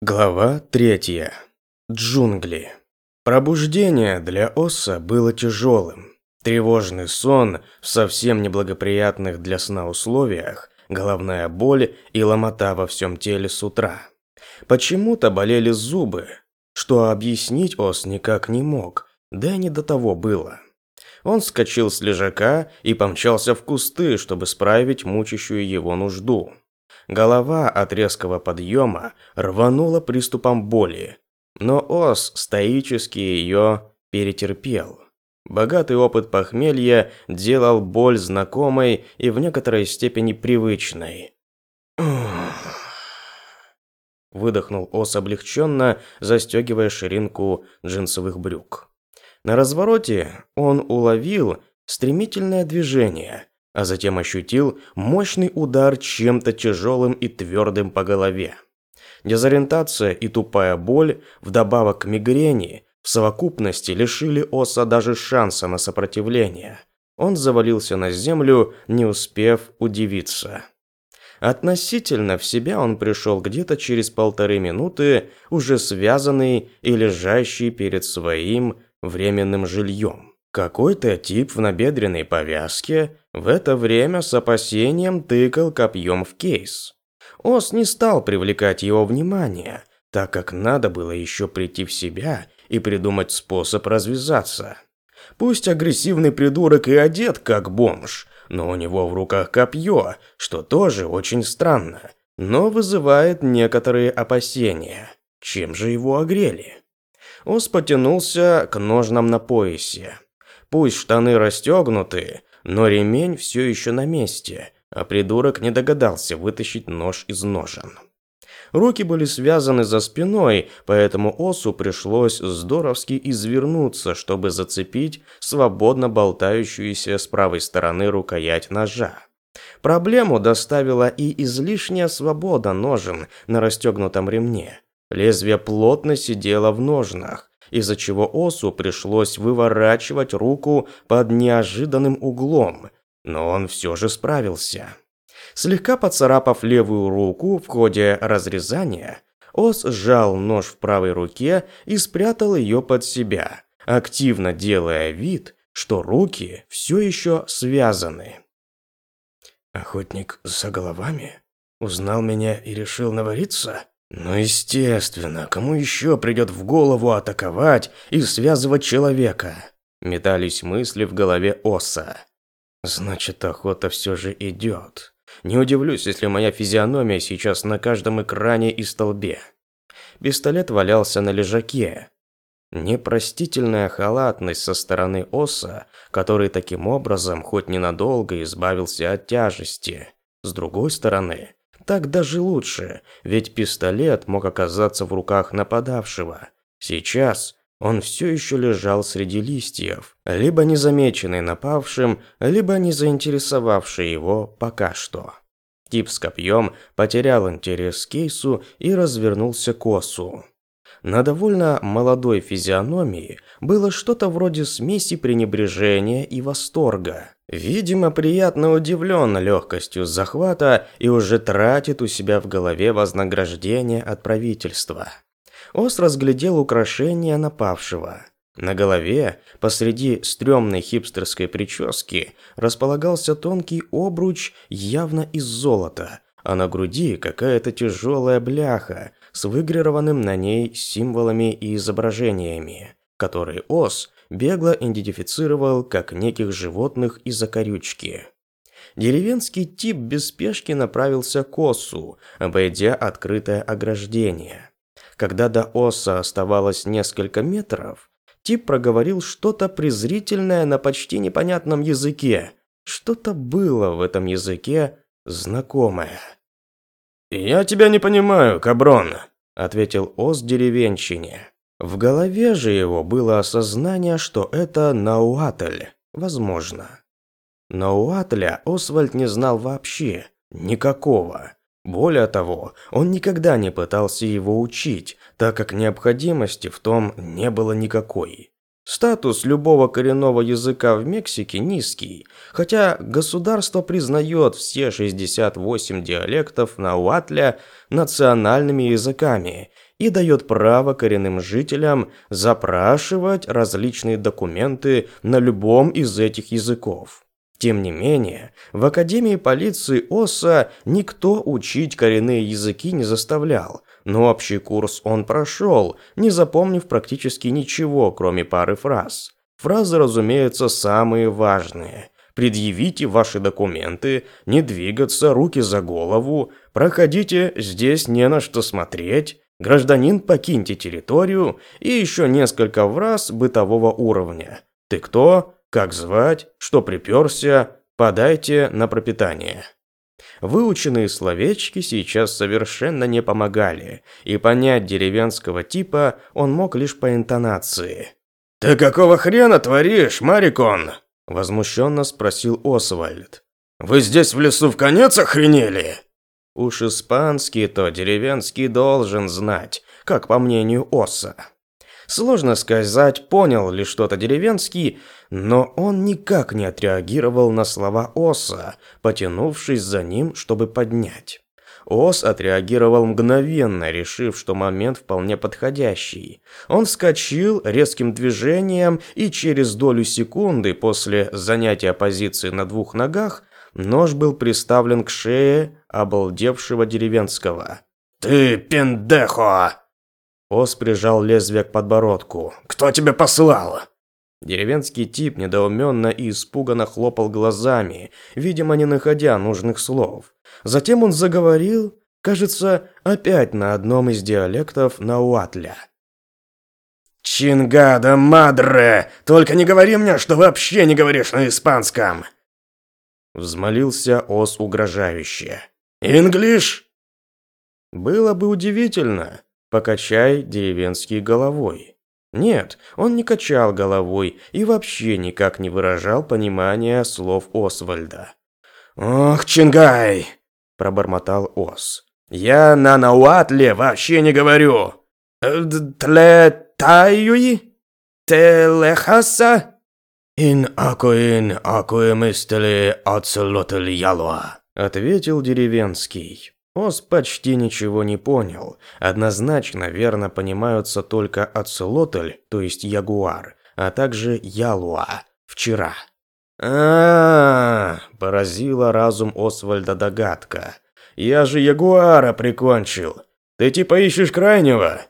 Глава третья. Джунгли. Пробуждение для Осса было тяжелым. Тревожный сон в совсем неблагоприятных для сна условиях, головная боль и ломота во всем теле с утра. Почему-то болели зубы, что объяснить Ос никак не мог, да и не до того было. Он вскочил с лежака и помчался в кусты, чтобы справить мучащую его нужду. Голова от резкого подъема рванула приступом боли, но Ос стоически ее перетерпел. Богатый опыт похмелья делал боль знакомой и в некоторой степени привычной. Выдохнул Ос облегченно, застегивая ширинку джинсовых брюк. На развороте он уловил стремительное движение, а затем ощутил мощный удар чем-то тяжелым и твердым по голове. Дезориентация и тупая боль, вдобавок к мигрени, в совокупности лишили Оса даже шанса на сопротивление. Он завалился на землю, не успев удивиться. Относительно в себя он пришел где-то через полторы минуты, уже связанный и лежащий перед своим временным жильем. Какой-то тип в набедренной повязке в это время с опасением тыкал копьем в кейс. Ос не стал привлекать его внимание, так как надо было еще прийти в себя и придумать способ развязаться. Пусть агрессивный придурок и одет как бомж, но у него в руках копье, что тоже очень странно, но вызывает некоторые опасения. Чем же его огрели? Ос потянулся к ножнам на поясе. Пусть штаны расстегнуты, но ремень все еще на месте, а придурок не догадался вытащить нож из ножен. Руки были связаны за спиной, поэтому осу пришлось здоровски извернуться, чтобы зацепить свободно болтающуюся с правой стороны рукоять ножа. Проблему доставила и излишняя свобода ножен на расстегнутом ремне. Лезвие плотно сидело в ножнах, из-за чего Осу пришлось выворачивать руку под неожиданным углом, но он все же справился. Слегка поцарапав левую руку в ходе разрезания, Ос сжал нож в правой руке и спрятал ее под себя, активно делая вид, что руки все еще связаны. «Охотник за головами? Узнал меня и решил навариться?» Ну, естественно, кому еще придет в голову атаковать и связывать человека? Метались мысли в голове Оса. Значит, охота все же идет. Не удивлюсь, если моя физиономия сейчас на каждом экране и столбе. Пистолет валялся на лежаке. Непростительная халатность со стороны Оса, который таким образом хоть ненадолго избавился от тяжести. С другой стороны, так даже лучше, ведь пистолет мог оказаться в руках нападавшего. Сейчас он все еще лежал среди листьев, либо незамеченный напавшим, либо не заинтересовавший его пока что. Тип с копьем потерял интерес к кейсу и развернулся к осу. На довольно молодой физиономии было что-то вроде смеси пренебрежения и восторга. Видимо, приятно удивлен легкостью захвата и уже тратит у себя в голове вознаграждение от правительства. Ос разглядел украшение напавшего. На голове, посреди стрёмной хипстерской прически, располагался тонкий обруч явно из золота, а на груди какая-то тяжелая бляха с выгравированным на ней символами и изображениями, которые Ос бегло идентифицировал как неких животных из закорючки. Деревенский тип без спешки направился к Осу, обойдя открытое ограждение. Когда до Оса оставалось несколько метров, тип проговорил что-то презрительное на почти непонятном языке. Что-то было в этом языке знакомое. «Я тебя не понимаю, каброн», — ответил Ос деревенщине. В голове же его было осознание, что это Науатль, возможно. Науатля Освальд не знал вообще, никакого. Более того, он никогда не пытался его учить, так как необходимости в том не было никакой. Статус любого коренного языка в Мексике низкий, хотя государство признает все 68 диалектов науатля национальными языками и дает право коренным жителям запрашивать различные документы на любом из этих языков. Тем не менее, в Академии полиции ОСА никто учить коренные языки не заставлял, но общий курс он прошел, не запомнив практически ничего, кроме пары фраз. Фразы, разумеется, самые важные. Предъявите ваши документы, не двигаться, руки за голову, проходите, здесь не на что смотреть, гражданин, покиньте территорию и еще несколько фраз бытового уровня. Ты кто? Как звать? Что приперся? Подайте на пропитание. Выученные словечки сейчас совершенно не помогали, и понять деревенского типа он мог лишь по интонации. «Ты какого хрена творишь, Марикон?» – возмущенно спросил Освальд. «Вы здесь в лесу в конец охренели?» Уж испанский-то деревенский должен знать, как по мнению Оса. Сложно сказать, понял ли что-то деревенский, но он никак не отреагировал на слова Оса, потянувшись за ним, чтобы поднять. Ос отреагировал мгновенно, решив, что момент вполне подходящий. Он вскочил резким движением, и через долю секунды после занятия позиции на двух ногах нож был приставлен к шее обалдевшего деревенского. «Ты пендехо!» Ос прижал лезвие к подбородку. «Кто тебя послал?» Деревенский тип недоуменно и испуганно хлопал глазами, видимо, не находя нужных слов. Затем он заговорил, кажется, опять на одном из диалектов Науатля. «Чингада мадре! Только не говори мне, что вообще не говоришь на испанском!» Взмолился Ос угрожающе. «Инглиш?» Было бы удивительно, покачай деревенский головой. Нет, он не качал головой и вообще никак не выражал понимания слов Освальда. «Ох, Чингай!» пробормотал Ос. «Я на Науатле вообще не говорю. Э, Тлетаюи? Телехаса?» «Ин акуин акуемистели ацелотель ялуа», ответил деревенский. Ос почти ничего не понял. Однозначно верно понимаются только ацелотль, то есть ягуар, а также ялуа, вчера а, поразила разум Освальда догадка. «Я же ягуара прикончил. Ты типа ищешь крайнего?»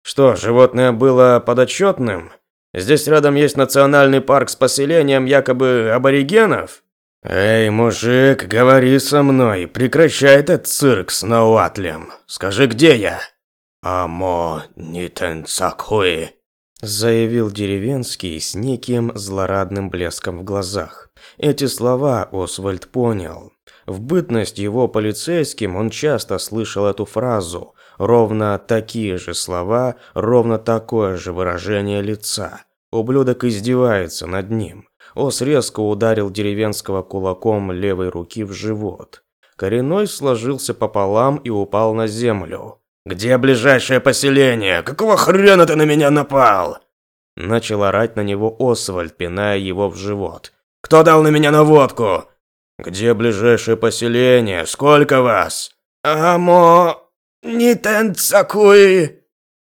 «Что, животное было подотчетным? Здесь рядом есть национальный парк с поселением якобы аборигенов?» «Эй, мужик, говори со мной, прекращай этот цирк с Науатлем. Скажи, где я?» «Амо нитенцакуи», заявил деревенский с неким злорадным блеском в глазах. Эти слова Освальд понял. В бытность его полицейским он часто слышал эту фразу, ровно такие же слова, ровно такое же выражение лица. Ублюдок издевается над ним. Ос резко ударил деревенского кулаком левой руки в живот. Коренной сложился пополам и упал на землю. «Где ближайшее поселение? Какого хрена ты на меня напал?» Начал орать на него Освальд, пиная его в живот. «Кто дал на меня наводку?» «Где ближайшее поселение? Сколько вас?» «Амо... не тенцакуи!»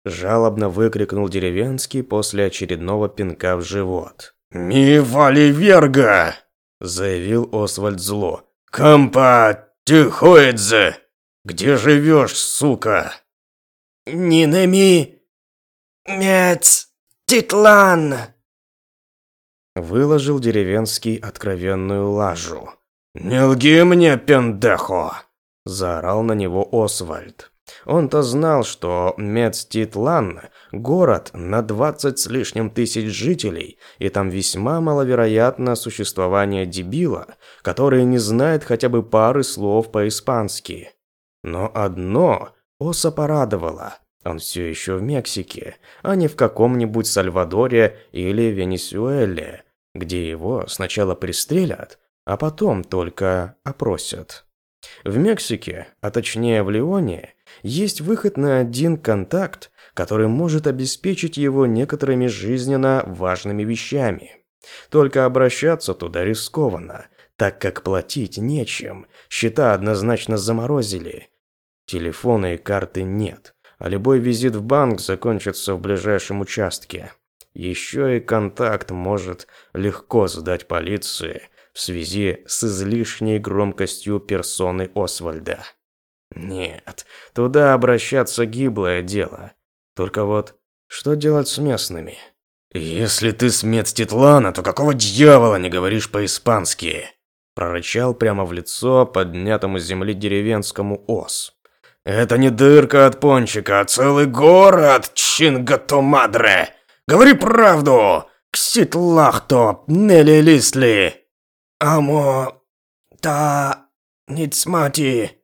Жалобно выкрикнул деревенский после очередного пинка в живот. «Ми валиверга!» Заявил Освальд зло. «Кампа тихоидзе! Где живешь, сука?» Нинами... Мец... Титлан!» Выложил деревенский откровенную лажу. «Не лги мне, пендехо!» Заорал на него Освальд. Он-то знал, что Мецтитлан – город на 20 с лишним тысяч жителей, и там весьма маловероятно существование дебила, который не знает хотя бы пары слов по-испански. Но одно Оса порадовала. Он все еще в Мексике, а не в каком-нибудь Сальвадоре или Венесуэле, где его сначала пристрелят, а потом только опросят. В Мексике, а точнее в Леоне, есть выход на один контакт, который может обеспечить его некоторыми жизненно важными вещами. Только обращаться туда рискованно, так как платить нечем, счета однозначно заморозили – Телефона и карты нет, а любой визит в банк закончится в ближайшем участке. Еще и контакт может легко сдать полиции в связи с излишней громкостью персоны Освальда. Нет, туда обращаться гиблое дело. Только вот, что делать с местными? «Если ты с Медститлана, то какого дьявола не говоришь по-испански?» Прорычал прямо в лицо поднятому с земли деревенскому ос. «Это не дырка от пончика, а целый город, Чингатомадре! Говори правду! Кситлахто, Нелли Лисли!» «Амо... та... ницмати...»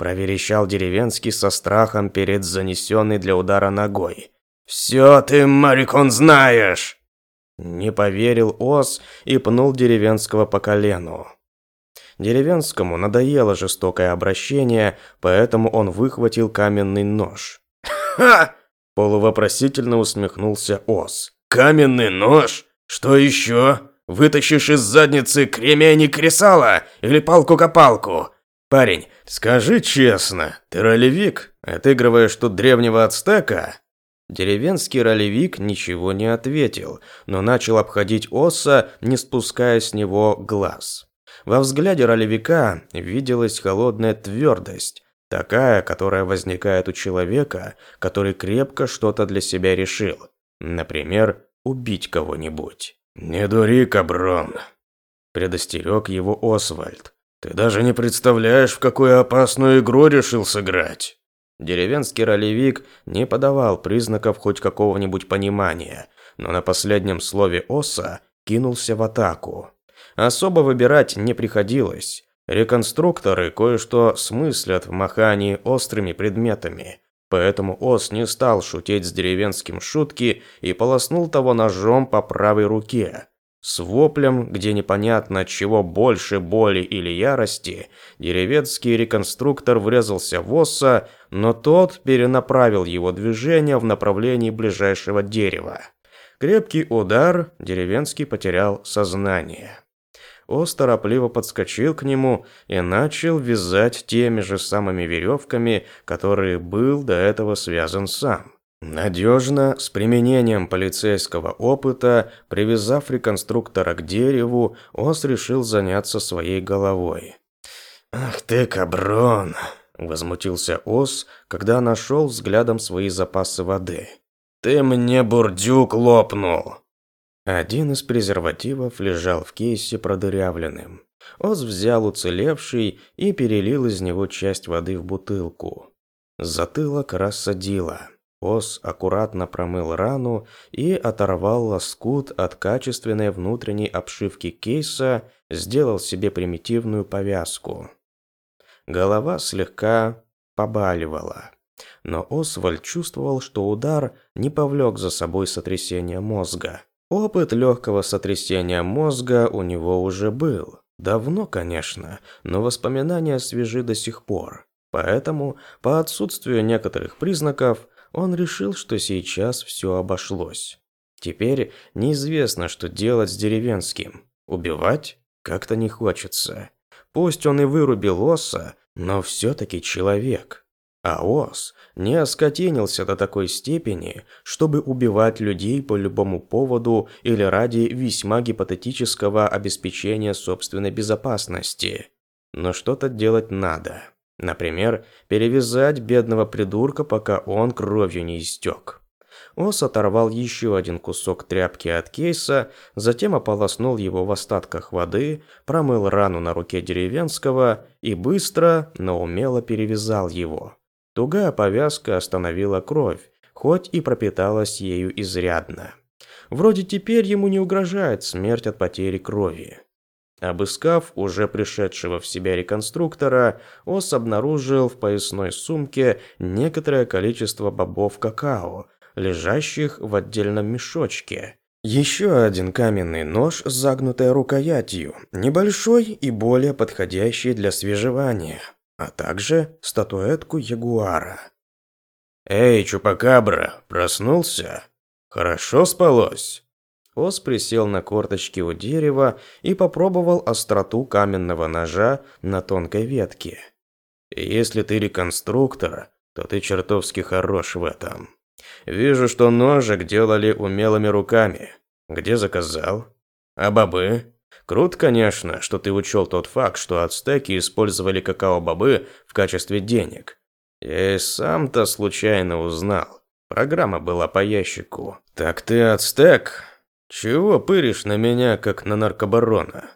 Проверещал деревенский со страхом перед занесенной для удара ногой. «Все ты, Марикон, знаешь!» Не поверил Ос и пнул деревенского по колену. Деревенскому надоело жестокое обращение, поэтому он выхватил каменный нож. «Ха!» – полувопросительно усмехнулся Ос. «Каменный нож? Что еще? Вытащишь из задницы кремень и кресала или палку-копалку? Парень, скажи честно, ты ролевик? Отыгрываешь тут древнего ацтека?» Деревенский ролевик ничего не ответил, но начал обходить Оса, не спуская с него глаз. Во взгляде ролевика виделась холодная твердость, такая, которая возникает у человека, который крепко что-то для себя решил. Например, убить кого-нибудь. «Не дури, каброн!» – предостерег его Освальд. «Ты даже не представляешь, в какую опасную игру решил сыграть!» Деревенский ролевик не подавал признаков хоть какого-нибудь понимания, но на последнем слове Оса кинулся в атаку. Особо выбирать не приходилось. Реконструкторы кое-что смыслят в махании острыми предметами, поэтому Ос не стал шутить с деревенским шутки и полоснул того ножом по правой руке, с воплем, где непонятно чего больше боли или ярости, деревенский реконструктор врезался в Осса, но тот перенаправил его движение в направлении ближайшего дерева. Крепкий удар, деревенский потерял сознание. Ос торопливо подскочил к нему и начал вязать теми же самыми веревками, которые был до этого связан сам. Надежно, с применением полицейского опыта, привязав реконструктора к дереву, Ос решил заняться своей головой. «Ах ты, каброн!» – возмутился Ос, когда нашел взглядом свои запасы воды. «Ты мне бурдюк лопнул!» Один из презервативов лежал в кейсе продырявленным. Ос взял уцелевший и перелил из него часть воды в бутылку. Затылок рассадило. Ос аккуратно промыл рану и оторвал лоскут от качественной внутренней обшивки кейса, сделал себе примитивную повязку. Голова слегка побаливала, но Освальд чувствовал, что удар не повлек за собой сотрясение мозга. Опыт легкого сотрясения мозга у него уже был. Давно, конечно, но воспоминания свежи до сих пор. Поэтому, по отсутствию некоторых признаков, он решил, что сейчас все обошлось. Теперь неизвестно, что делать с деревенским. Убивать как-то не хочется. Пусть он и вырубил Оса, но все-таки человек. А Ос не оскотенился до такой степени, чтобы убивать людей по любому поводу или ради весьма гипотетического обеспечения собственной безопасности. Но что-то делать надо. Например, перевязать бедного придурка, пока он кровью не истек. Ос оторвал еще один кусок тряпки от кейса, затем ополоснул его в остатках воды, промыл рану на руке деревенского и быстро, но умело перевязал его. Тугая повязка остановила кровь, хоть и пропиталась ею изрядно. Вроде теперь ему не угрожает смерть от потери крови. Обыскав уже пришедшего в себя реконструктора, Ос обнаружил в поясной сумке некоторое количество бобов какао, лежащих в отдельном мешочке. Еще один каменный нож с загнутой рукоятью, небольшой и более подходящий для свежевания, а также статуэтку ягуара. «Эй, Чупакабра, проснулся? Хорошо спалось?» Ос присел на корточки у дерева и попробовал остроту каменного ножа на тонкой ветке. «Если ты реконструктор, то ты чертовски хорош в этом. Вижу, что ножик делали умелыми руками. Где заказал? А бобы? Круто, конечно, что ты учел тот факт, что ацтеки использовали какао-бобы в качестве денег. Я и сам-то случайно узнал. Программа была по ящику. Так ты ацтек? Чего пыришь на меня, как на наркобарона?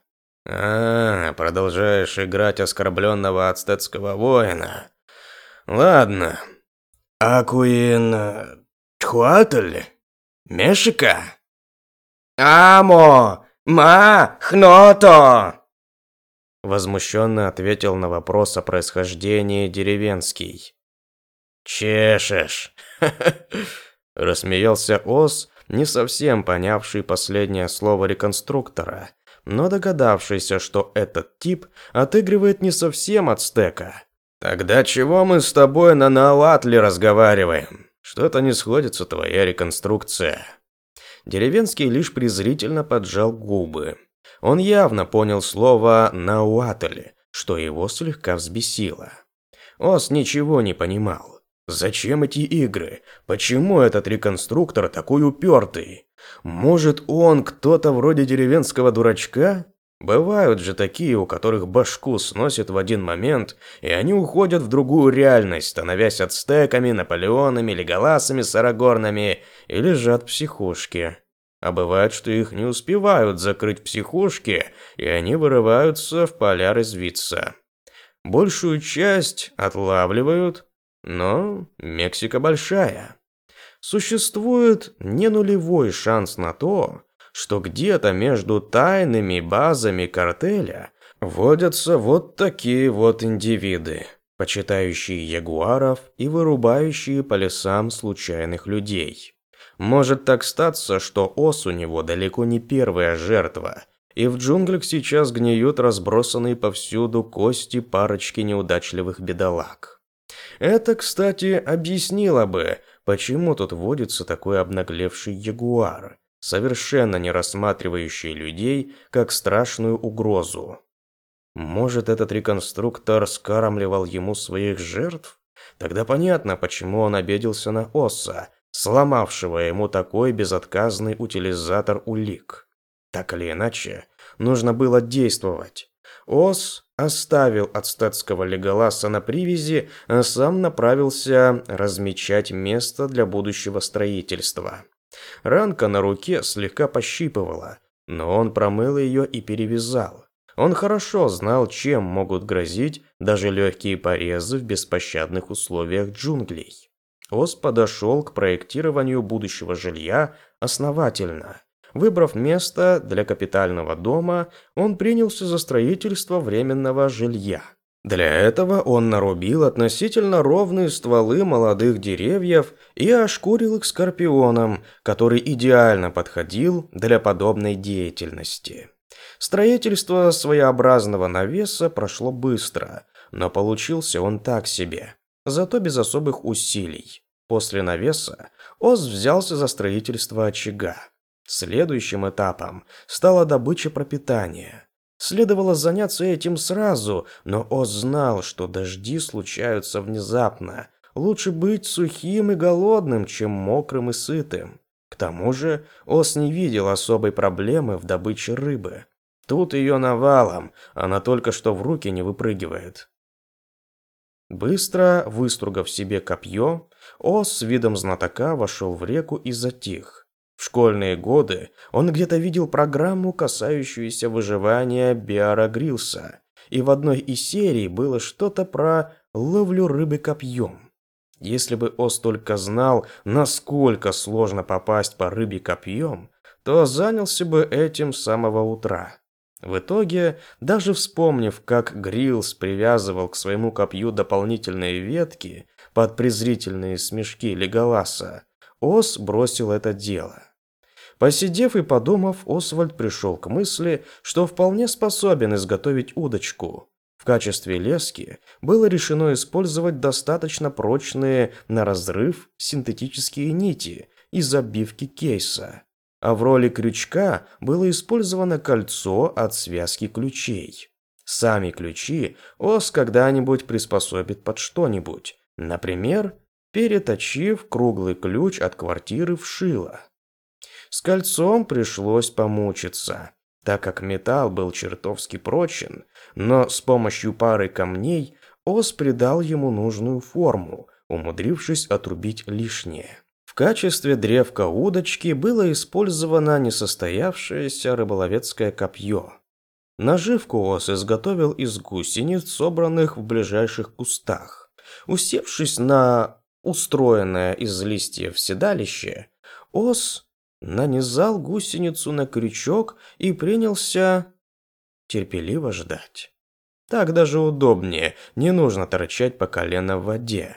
А, продолжаешь играть оскорбленного ацтетского воина. Ладно. Акуин... Тхуатль? Мешика? Амо! Ма! Хното! Возмущенно ответил на вопрос о происхождении деревенский. «Чешешь!» – рассмеялся Ос, не совсем понявший последнее слово реконструктора, но догадавшийся, что этот тип отыгрывает не совсем ацтека. «Тогда чего мы с тобой на Наалатле разговариваем? Что-то не сходится твоя реконструкция». Деревенский лишь презрительно поджал губы. Он явно понял слово «науатль», что его слегка взбесило. Ос ничего не понимал. Зачем эти игры? Почему этот реконструктор такой упертый? Может, он кто-то вроде деревенского дурачка? Бывают же такие, у которых башку сносит в один момент, и они уходят в другую реальность, становясь ацтеками, наполеонами, леголасами, сарагорнами и лежат в психушке. А бывает, что их не успевают закрыть в психушке, и они вырываются в поля резвиться. Большую часть отлавливают, но Мексика большая. Существует не нулевой шанс на то, что где-то между тайными базами картеля водятся вот такие вот индивиды, почитающие ягуаров и вырубающие по лесам случайных людей. Может так статься, что ос у него далеко не первая жертва, и в джунглях сейчас гниют разбросанные повсюду кости парочки неудачливых бедолаг. Это, кстати, объяснило бы, почему тут водится такой обнаглевший ягуар, совершенно не рассматривающий людей как страшную угрозу. Может, этот реконструктор скармливал ему своих жертв? Тогда понятно, почему он обиделся на Осса, сломавшего ему такой безотказный утилизатор улик. Так или иначе, нужно было действовать. Ос оставил ацтетского леголаса на привязи, а сам направился размечать место для будущего строительства. Ранка на руке слегка пощипывала, но он промыл ее и перевязал. Он хорошо знал, чем могут грозить даже легкие порезы в беспощадных условиях джунглей. Ос подошел к проектированию будущего жилья основательно. Выбрав место для капитального дома, он принялся за строительство временного жилья. Для этого он нарубил относительно ровные стволы молодых деревьев и ошкурил их скорпионом, который идеально подходил для подобной деятельности. Строительство своеобразного навеса прошло быстро, но получился он так себе, зато без особых усилий. После навеса Оз взялся за строительство очага. Следующим этапом стала добыча пропитания. Следовало заняться этим сразу, но Оз знал, что дожди случаются внезапно. Лучше быть сухим и голодным, чем мокрым и сытым. К тому же Оз не видел особой проблемы в добыче рыбы. Тут ее навалом, она только что в руки не выпрыгивает. Быстро выстругав себе копье, Оз с видом знатока вошел в реку и затих. В школьные годы он где-то видел программу, касающуюся выживания Биара Грилса, и в одной из серий было что-то про ловлю рыбы копьем. Если бы Ос только знал, насколько сложно попасть по рыбе копьем, то занялся бы этим с самого утра. В итоге, даже вспомнив, как Грилс привязывал к своему копью дополнительные ветки под презрительные смешки Леголаса, Ос бросил это дело. Посидев и подумав, Освальд пришел к мысли, что вполне способен изготовить удочку. В качестве лески было решено использовать достаточно прочные на разрыв синтетические нити из обивки кейса. А в роли крючка было использовано кольцо от связки ключей. Сами ключи Ос когда-нибудь приспособит под что-нибудь, Например, переточив круглый ключ от квартиры в шило. С кольцом пришлось помучиться, так как металл был чертовски прочен, но с помощью пары камней Ос придал ему нужную форму, умудрившись отрубить лишнее. В качестве древка удочки было использовано несостоявшееся рыболовецкое копье. Наживку Ос изготовил из гусениц, собранных в ближайших кустах. Усевшись на устроенное из листьев седалище, Ос нанизал гусеницу на крючок и принялся терпеливо ждать. Так даже удобнее, не нужно торчать по колено в воде.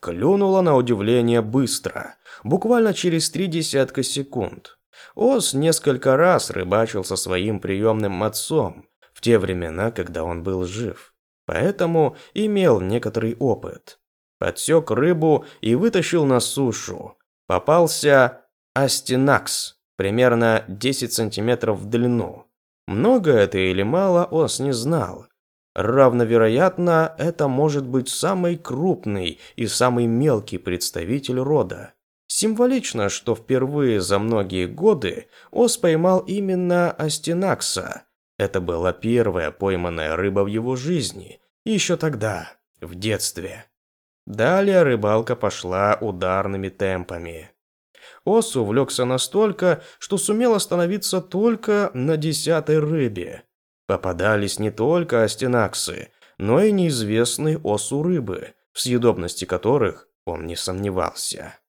Клюнуло на удивление быстро, буквально через три десятка секунд. Ос несколько раз рыбачил со своим приемным отцом в те времена, когда он был жив, поэтому имел некоторый опыт. Подсек рыбу и вытащил на сушу. Попался астинакс, примерно 10 сантиметров в длину. Много это или мало, Ос не знал. Равновероятно, это может быть самый крупный и самый мелкий представитель рода. Символично, что впервые за многие годы Ос поймал именно Астинакса. Это была первая пойманная рыба в его жизни, еще тогда, в детстве. Далее рыбалка пошла ударными темпами. Ос увлекся настолько, что сумел остановиться только на десятой рыбе. Попадались не только астенаксы, но и неизвестные осу рыбы, в съедобности которых он не сомневался.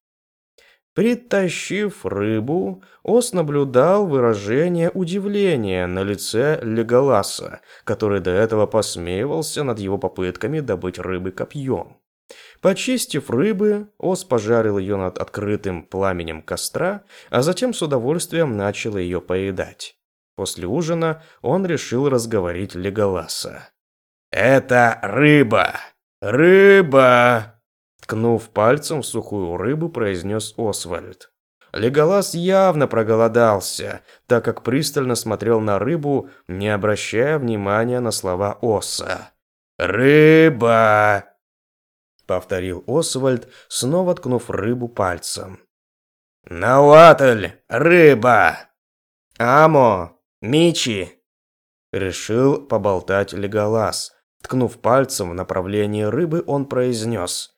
Притащив рыбу, Ос наблюдал выражение удивления на лице Леголаса, который до этого посмеивался над его попытками добыть рыбы копьем. Почистив рыбы, Ос пожарил ее над открытым пламенем костра, а затем с удовольствием начал ее поедать. После ужина он решил разговорить Леголаса. «Это рыба! Рыба!» Ткнув пальцем в сухую рыбу, произнес Освальд. Леголас явно проголодался, так как пристально смотрел на рыбу, не обращая внимания на слова Оса. «Рыба!» Повторил Освальд, снова ткнув рыбу пальцем. «Науатль! Рыба!» «Амо! Мичи!» Решил поболтать Леголас. Ткнув пальцем в направлении рыбы, он произнес.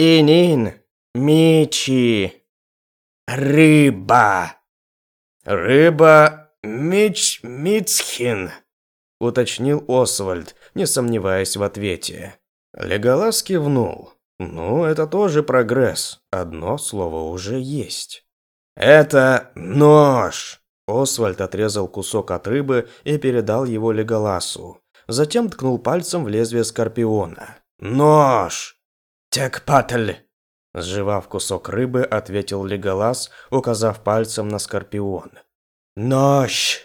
«Инин! Мичи! Рыба!» «Рыба Мич Мицхин!» уточнил Освальд, не сомневаясь в ответе. Леголас кивнул. «Ну, это тоже прогресс. Одно слово уже есть». «Это нож!» Освальд отрезал кусок от рыбы и передал его Леголасу. Затем ткнул пальцем в лезвие скорпиона. «Нож!» «Текпатль!» Сживав кусок рыбы, ответил Леголас, указав пальцем на скорпион. «Нож!»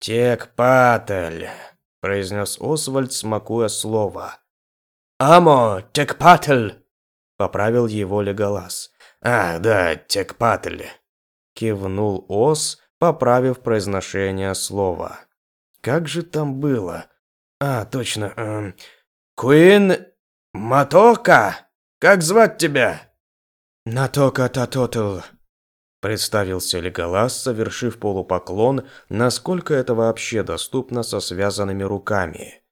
«Текпатль!» произнес Освальд, смакуя слово. «Амо, Текпатль!» поправил его Леголас. «Ах, да, Текпатль!» кивнул Ос, поправив произношение слова. Как же там было? А, точно. Эм, Куин Матока? Как звать тебя? Натока Татотл. Представился Леголас, совершив полупоклон, насколько это вообще доступно со связанными руками.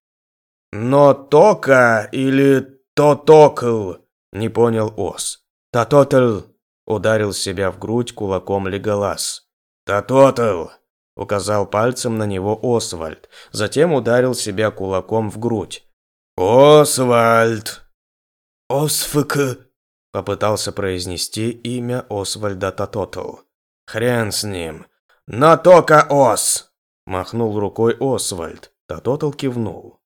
«Но Тока или Тотокл?» – не понял Ос. «Татотл!» – ударил себя в грудь кулаком Леголас. «Татотл!» – указал пальцем на него Освальд, затем ударил себя кулаком в грудь. «Освальд!» «Осфк!» – попытался произнести имя Освальда Татотл. «Хрен с ним! Натока Ос!» – махнул рукой Освальд. Татотл кивнул.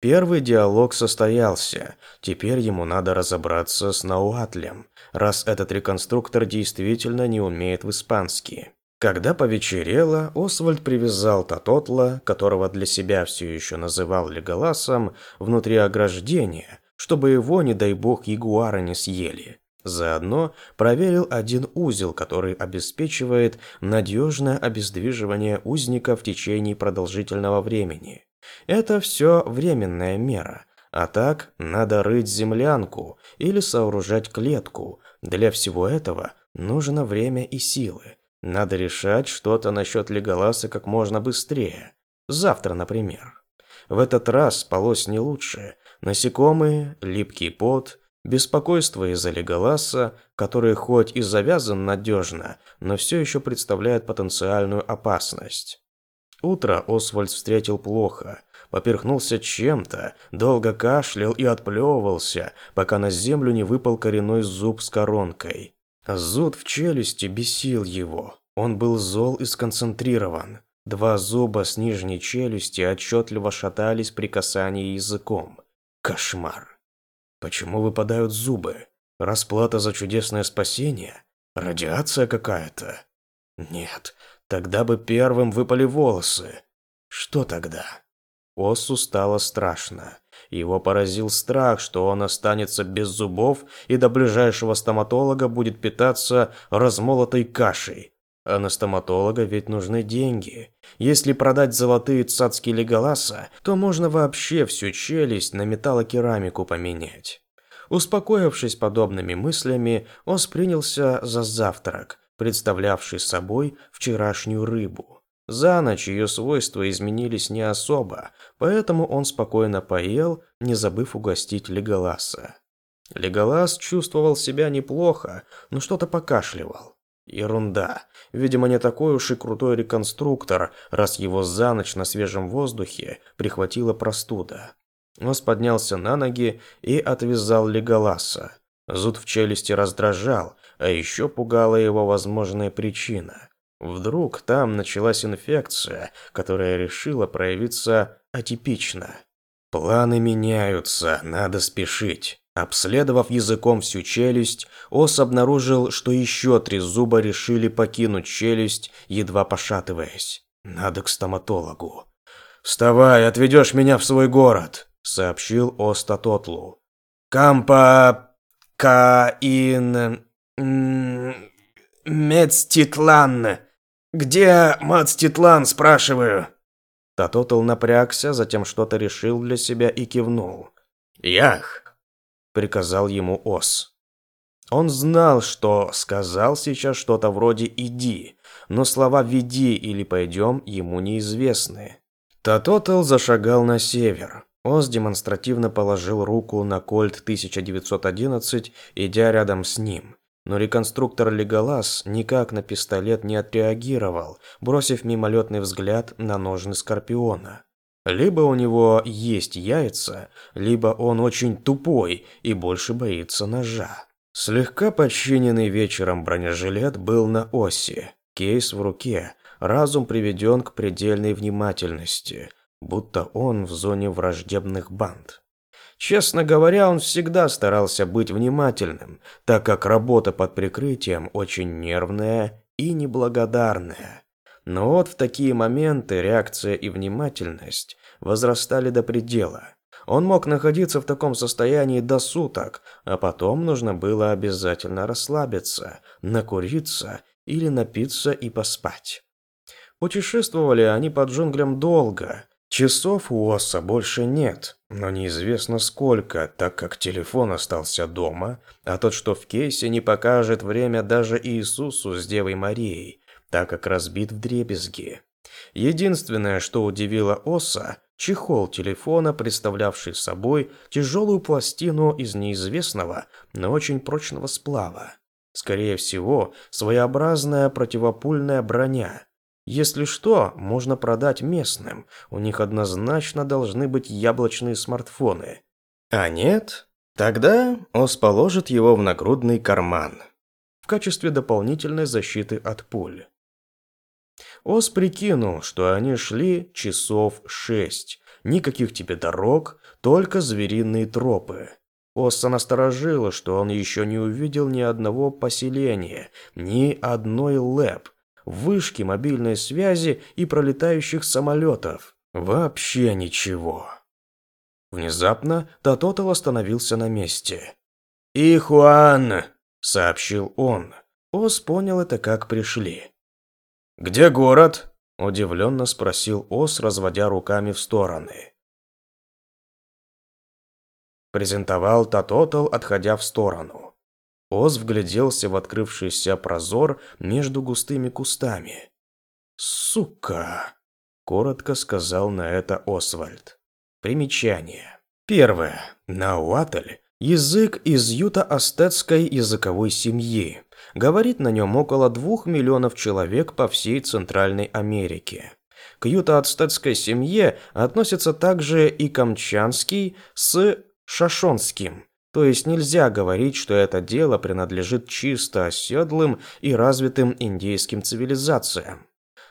Первый диалог состоялся. Теперь ему надо разобраться с Науатлем, раз этот реконструктор действительно не умеет в испанский. Когда повечерело, Освальд привязал Татотла, которого для себя все еще называл Леголасом, внутри ограждения, чтобы его, не дай бог, ягуары не съели. Заодно проверил один узел, который обеспечивает надежное обездвиживание узника в течение продолжительного времени. Это все временная мера. А так, надо рыть землянку или сооружать клетку. Для всего этого нужно время и силы. Надо решать что-то насчет Леголаса как можно быстрее. Завтра, например. В этот раз спалось не лучше. Насекомые, липкий пот, беспокойство из-за Леголаса, который хоть и завязан надежно, но все еще представляет потенциальную опасность. Утро Освальд встретил плохо. Поперхнулся чем-то, долго кашлял и отплевывался, пока на землю не выпал коренной зуб с коронкой. Зуд в челюсти бесил его. Он был зол и сконцентрирован. Два зуба с нижней челюсти отчетливо шатались при касании языком. Кошмар. Почему выпадают зубы? Расплата за чудесное спасение? Радиация какая-то? Нет, тогда бы первым выпали волосы. Что тогда? Осу стало страшно. Его поразил страх, что он останется без зубов и до ближайшего стоматолога будет питаться размолотой кашей. А на стоматолога ведь нужны деньги. Если продать золотые цацки Леголаса, то можно вообще всю челюсть на металлокерамику поменять. Успокоившись подобными мыслями, Ос принялся за завтрак, представлявший собой вчерашнюю рыбу. За ночь ее свойства изменились не особо, поэтому он спокойно поел, не забыв угостить Леголаса. Леголас чувствовал себя неплохо, но что-то покашливал. Ерунда. Видимо, не такой уж и крутой реконструктор, раз его за ночь на свежем воздухе прихватила простуда. Нос поднялся на ноги и отвязал Леголаса. Зуд в челюсти раздражал, а еще пугала его возможная причина. Вдруг там началась инфекция, которая решила проявиться атипично. Планы меняются, надо спешить. Обследовав языком всю челюсть, Ос обнаружил, что еще три зуба решили покинуть челюсть, едва пошатываясь. Надо к стоматологу. «Вставай, отведешь меня в свой город», — сообщил Ос Татотлу. «Кампа... Каин... Мецтитлан...» «Где Мацтитлан, спрашиваю?» Татотл напрягся, затем что-то решил для себя и кивнул. «Ях!» – приказал ему Ос. Он знал, что сказал сейчас что-то вроде «иди», но слова «веди» или «пойдем» ему неизвестны. Татотл зашагал на север. Ос демонстративно положил руку на кольт 1911, идя рядом с ним. Но реконструктор Леголас никак на пистолет не отреагировал, бросив мимолетный взгляд на ножны Скорпиона. Либо у него есть яйца, либо он очень тупой и больше боится ножа. Слегка подчиненный вечером бронежилет был на оси, кейс в руке, разум приведен к предельной внимательности, будто он в зоне враждебных банд. Честно говоря, он всегда старался быть внимательным, так как работа под прикрытием очень нервная и неблагодарная. Но вот в такие моменты реакция и внимательность возрастали до предела. Он мог находиться в таком состоянии до суток, а потом нужно было обязательно расслабиться, накуриться или напиться и поспать. Путешествовали они по джунглям долго, Часов у Оса больше нет, но неизвестно сколько, так как телефон остался дома, а тот, что в кейсе, не покажет время даже Иисусу с Девой Марией, так как разбит в дребезги. Единственное, что удивило Оса, чехол телефона, представлявший собой тяжелую пластину из неизвестного, но очень прочного сплава. Скорее всего, своеобразная противопульная броня, если что, можно продать местным. У них однозначно должны быть яблочные смартфоны. А нет? Тогда ОС положит его в нагрудный карман. В качестве дополнительной защиты от пуль. Ос прикинул, что они шли часов шесть. Никаких тебе дорог, только звериные тропы. Осса насторожила, что он еще не увидел ни одного поселения, ни одной лэп, вышки мобильной связи и пролетающих самолетов. Вообще ничего. Внезапно Татотал остановился на месте. «Ихуан!» – сообщил он. Ос понял это, как пришли. «Где город?» Удивленно спросил Ос, разводя руками в стороны. Презентовал Татотал, отходя в сторону. Оз вгляделся в открывшийся прозор между густыми кустами. «Сука!» – коротко сказал на это Освальд. Примечание. Первое. Науатль – язык из юто-астетской языковой семьи. Говорит на нем около двух миллионов человек по всей Центральной Америке. К юто-ацтецкой семье относятся также и камчанский с шашонским, то есть нельзя говорить, что это дело принадлежит чисто оседлым и развитым индейским цивилизациям.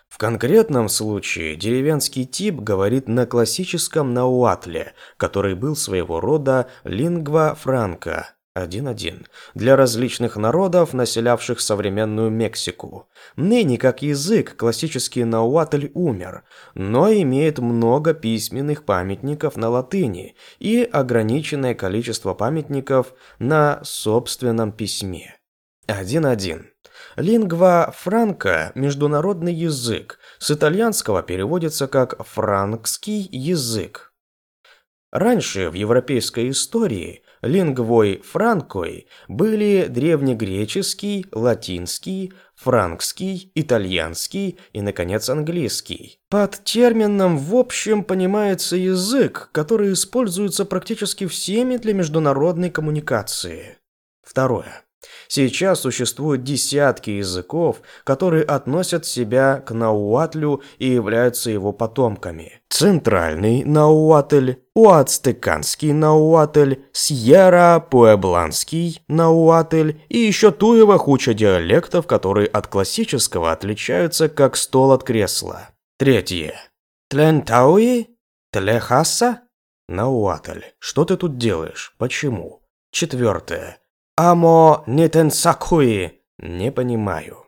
В конкретном случае деревенский тип говорит на классическом науатле, который был своего рода лингва франка, 1.1. Для различных народов, населявших современную Мексику. Ныне как язык классический науатль умер, но имеет много письменных памятников на латыни и ограниченное количество памятников на собственном письме. 1.1. Лингва франка – международный язык, с итальянского переводится как «франкский язык». Раньше в европейской истории лингвой франкой были древнегреческий, латинский, франкский, итальянский и, наконец, английский. Под термином в общем понимается язык, который используется практически всеми для международной коммуникации. Второе. Сейчас существуют десятки языков, которые относят себя к науатлю и являются его потомками. Центральный науатль, уацтеканский науатль, сьерра-пуэбланский науатль и еще туева хуча диалектов, которые от классического отличаются как стол от кресла. Третье. Тлентауи? Тлехаса? Науатль. Что ты тут делаешь? Почему? Четвертое. Амо нитенсакуи. Не понимаю.